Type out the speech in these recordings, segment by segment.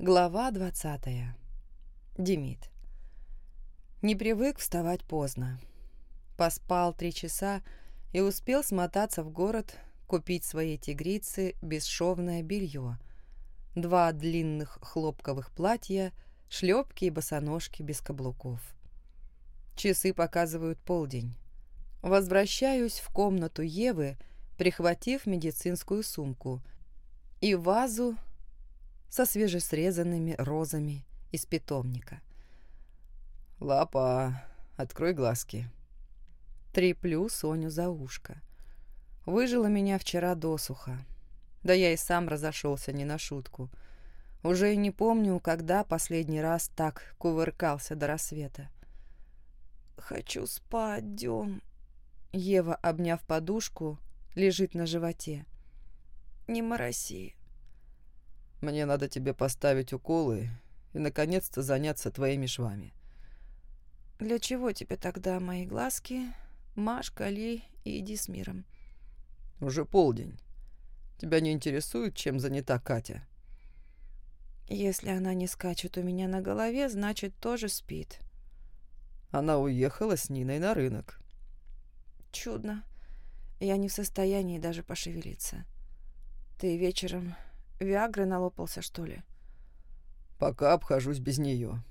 Глава двадцатая. Демид. Не привык вставать поздно. Поспал три часа и успел смотаться в город, купить своей тигрице бесшовное белье, два длинных хлопковых платья, шлепки и босоножки без каблуков. Часы показывают полдень. Возвращаюсь в комнату Евы, прихватив медицинскую сумку и вазу со свежесрезанными розами из питомника. «Лапа, открой глазки». Треплю Соню за ушко. Выжила меня вчера досуха. Да я и сам разошелся не на шутку. Уже и не помню, когда последний раз так кувыркался до рассвета. «Хочу спать, Дем». Ева, обняв подушку, лежит на животе. «Не мороси». Мне надо тебе поставить уколы и, наконец-то, заняться твоими швами. Для чего тебе тогда мои глазки? Маш, кали и иди с миром. Уже полдень. Тебя не интересует, чем занята Катя? Если она не скачет у меня на голове, значит, тоже спит. Она уехала с Ниной на рынок. Чудно. Я не в состоянии даже пошевелиться. Ты вечером Виагры налопался, что ли? Пока обхожусь без нее.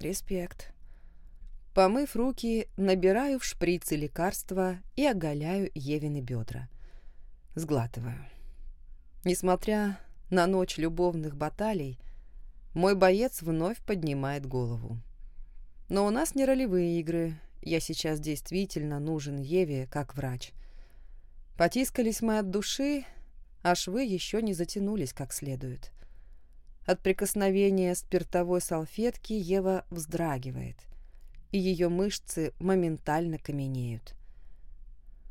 Респект. Помыв руки, набираю в шприцы лекарства и оголяю Евины бедра. Сглатываю. Несмотря на ночь любовных баталий, мой боец вновь поднимает голову. Но у нас не ролевые игры. Я сейчас действительно нужен Еве как врач. Потискались мы от души, а швы еще не затянулись как следует. От прикосновения спиртовой салфетки Ева вздрагивает, и ее мышцы моментально каменеют.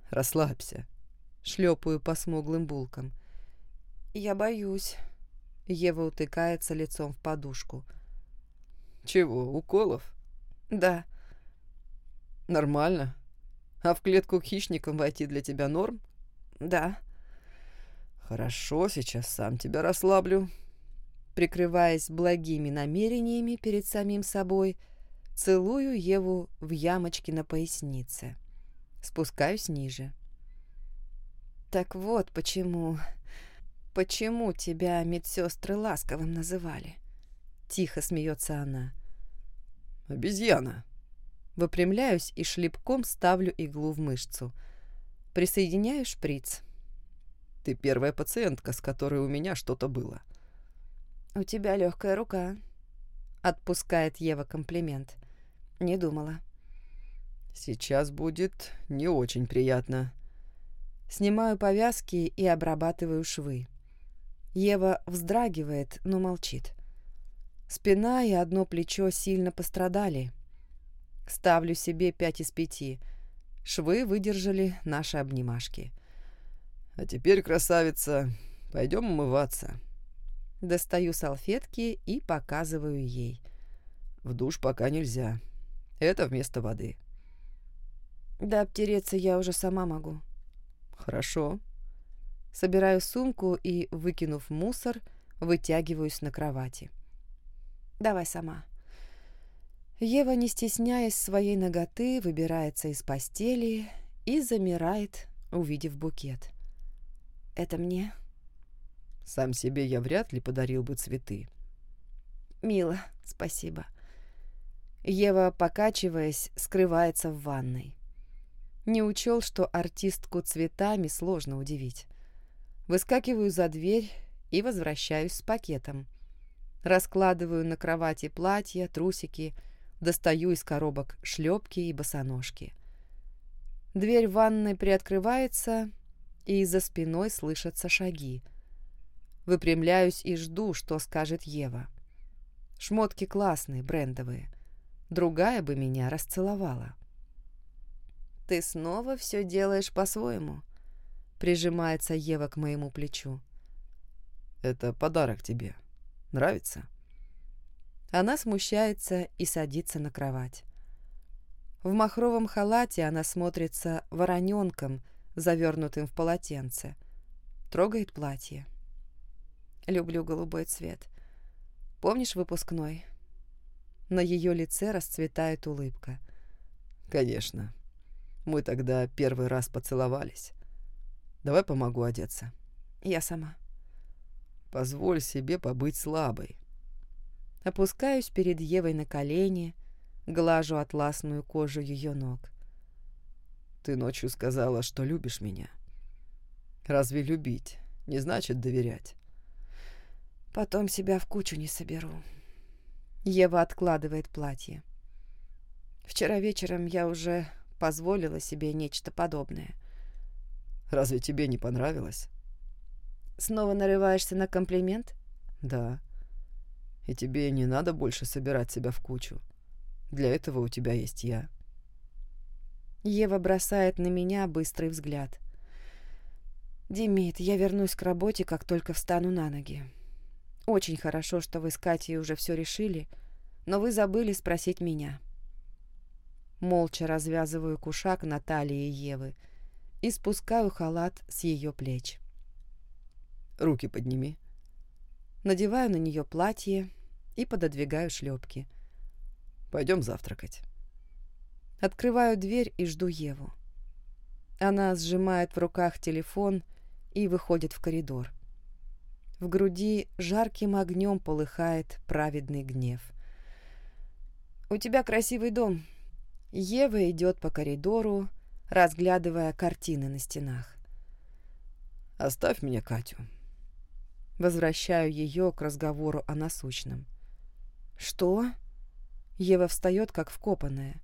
«Расслабься», — шлепаю по смуглым булкам. «Я боюсь». Ева утыкается лицом в подушку. «Чего, уколов?» «Да». «Нормально. А в клетку к хищникам войти для тебя норм?» «Да». «Хорошо, сейчас сам тебя расслаблю». Прикрываясь благими намерениями перед самим собой, целую Еву в ямочке на пояснице. Спускаюсь ниже. «Так вот почему... Почему тебя медсестры ласковым называли?» Тихо смеется она. «Обезьяна». Выпрямляюсь и шлепком ставлю иглу в мышцу. Присоединяю шприц. Ты первая пациентка, с которой у меня что-то было. У тебя легкая рука. Отпускает Ева комплимент. Не думала. Сейчас будет не очень приятно. Снимаю повязки и обрабатываю швы. Ева вздрагивает, но молчит. Спина и одно плечо сильно пострадали. Ставлю себе пять из пяти. Швы выдержали наши обнимашки. А теперь, красавица, пойдем умываться. Достаю салфетки и показываю ей. В душ пока нельзя. Это вместо воды. Да обтереться я уже сама могу. Хорошо. Собираю сумку и, выкинув мусор, вытягиваюсь на кровати. Давай сама. Ева, не стесняясь своей ноготы, выбирается из постели и замирает, увидев букет. Это мне? Сам себе я вряд ли подарил бы цветы. Мило, спасибо. Ева, покачиваясь, скрывается в ванной. Не учел, что артистку цветами сложно удивить. Выскакиваю за дверь и возвращаюсь с пакетом. Раскладываю на кровати платья, трусики, достаю из коробок шлепки и босоножки. Дверь ванной приоткрывается, и за спиной слышатся шаги. Выпрямляюсь и жду, что скажет Ева. Шмотки классные, брендовые. Другая бы меня расцеловала. «Ты снова все делаешь по-своему», — прижимается Ева к моему плечу. «Это подарок тебе. Нравится?» Она смущается и садится на кровать. В махровом халате она смотрится вороненком завернутым в полотенце. Трогает платье. Люблю голубой цвет. Помнишь выпускной? На ее лице расцветает улыбка. Конечно. Мы тогда первый раз поцеловались. Давай помогу одеться. Я сама. Позволь себе побыть слабой. Опускаюсь перед Евой на колени, глажу атласную кожу ее ног. Ты ночью сказала, что любишь меня. Разве любить не значит доверять? Потом себя в кучу не соберу. Ева откладывает платье. Вчера вечером я уже позволила себе нечто подобное. Разве тебе не понравилось? Снова нарываешься на комплимент? Да. И тебе не надо больше собирать себя в кучу. Для этого у тебя есть я. Ева бросает на меня быстрый взгляд. «Димит, я вернусь к работе, как только встану на ноги. Очень хорошо, что вы с Катей уже все решили, но вы забыли спросить меня. Молча развязываю кушак на талии Евы и спускаю халат с ее плеч. Руки подними. Надеваю на нее платье и пододвигаю шлепки. Пойдем завтракать. Открываю дверь и жду Еву. Она сжимает в руках телефон и выходит в коридор. В груди жарким огнем полыхает праведный гнев. «У тебя красивый дом». Ева идет по коридору, разглядывая картины на стенах. «Оставь мне Катю». Возвращаю ее к разговору о насущном. «Что?» Ева встает, как вкопанная.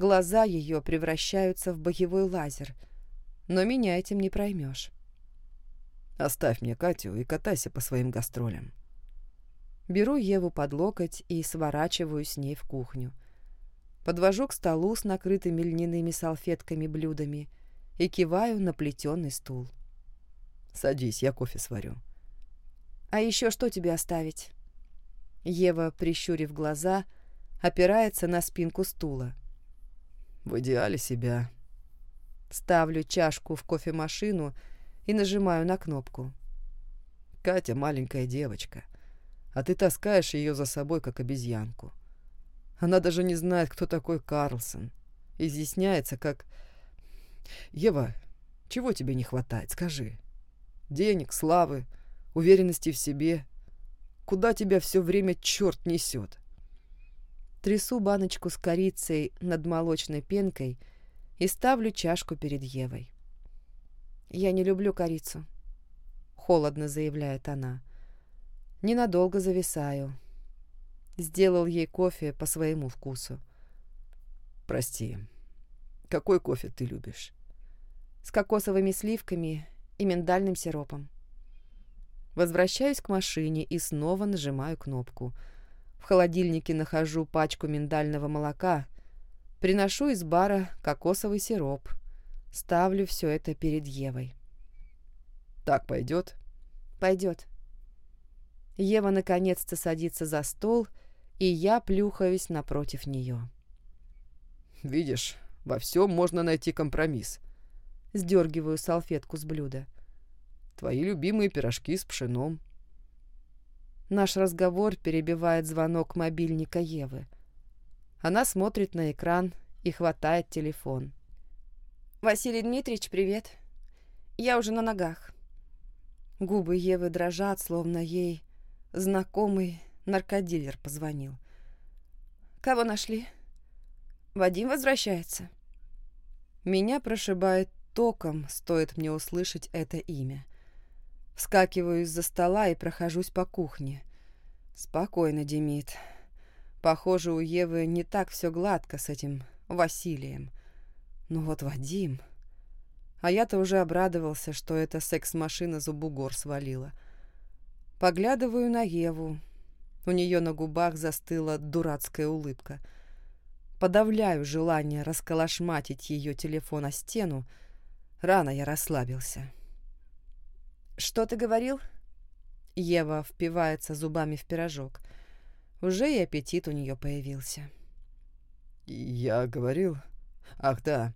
Глаза ее превращаются в боевой лазер, но меня этим не проймешь. Оставь мне Катю и катайся по своим гастролям. Беру Еву под локоть и сворачиваю с ней в кухню. Подвожу к столу с накрытыми льняными салфетками блюдами и киваю на плетеный стул. «Садись, я кофе сварю». «А еще что тебе оставить?» Ева, прищурив глаза, опирается на спинку стула. «В идеале себя». Ставлю чашку в кофемашину и нажимаю на кнопку. Катя маленькая девочка, а ты таскаешь ее за собой, как обезьянку. Она даже не знает, кто такой Карлсон. Изъясняется, как... Ева, чего тебе не хватает, скажи? Денег, славы, уверенности в себе. Куда тебя все время черт несет? Трясу баночку с корицей над молочной пенкой и ставлю чашку перед Евой. «Я не люблю корицу», — холодно заявляет она. Ненадолго зависаю. Сделал ей кофе по своему вкусу. «Прости, какой кофе ты любишь?» «С кокосовыми сливками и миндальным сиропом». Возвращаюсь к машине и снова нажимаю кнопку. В холодильнике нахожу пачку миндального молока, приношу из бара кокосовый сироп — Ставлю все это перед Евой. «Так пойдет?» «Пойдет». Ева наконец-то садится за стол, и я плюхаюсь напротив нее. «Видишь, во всем можно найти компромисс». Сдергиваю салфетку с блюда. «Твои любимые пирожки с пшеном». Наш разговор перебивает звонок мобильника Евы. Она смотрит на экран и хватает телефон. «Василий Дмитриевич, привет. Я уже на ногах». Губы Евы дрожат, словно ей знакомый наркодилер позвонил. «Кого нашли?» «Вадим возвращается». Меня прошибает током, стоит мне услышать это имя. Вскакиваю из-за стола и прохожусь по кухне. Спокойно, Демид. Похоже, у Евы не так все гладко с этим Василием. Ну вот Вадим... А я-то уже обрадовался, что эта секс-машина за бугор свалила. Поглядываю на Еву. У нее на губах застыла дурацкая улыбка. Подавляю желание расколошматить ее телефон о стену. Рано я расслабился. «Что ты говорил?» Ева впивается зубами в пирожок. Уже и аппетит у нее появился. «Я говорил...» Ах да,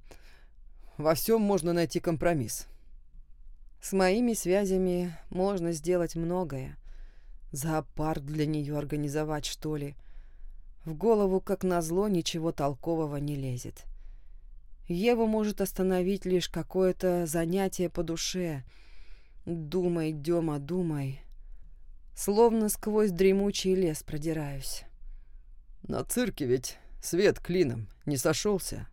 во всем можно найти компромисс. С моими связями можно сделать многое. Зоопарк для нее организовать, что ли? В голову, как назло, ничего толкового не лезет. Еву может остановить лишь какое-то занятие по душе. Думай, Дема, думай. Словно сквозь дремучий лес продираюсь. На цирке ведь свет клином не сошелся.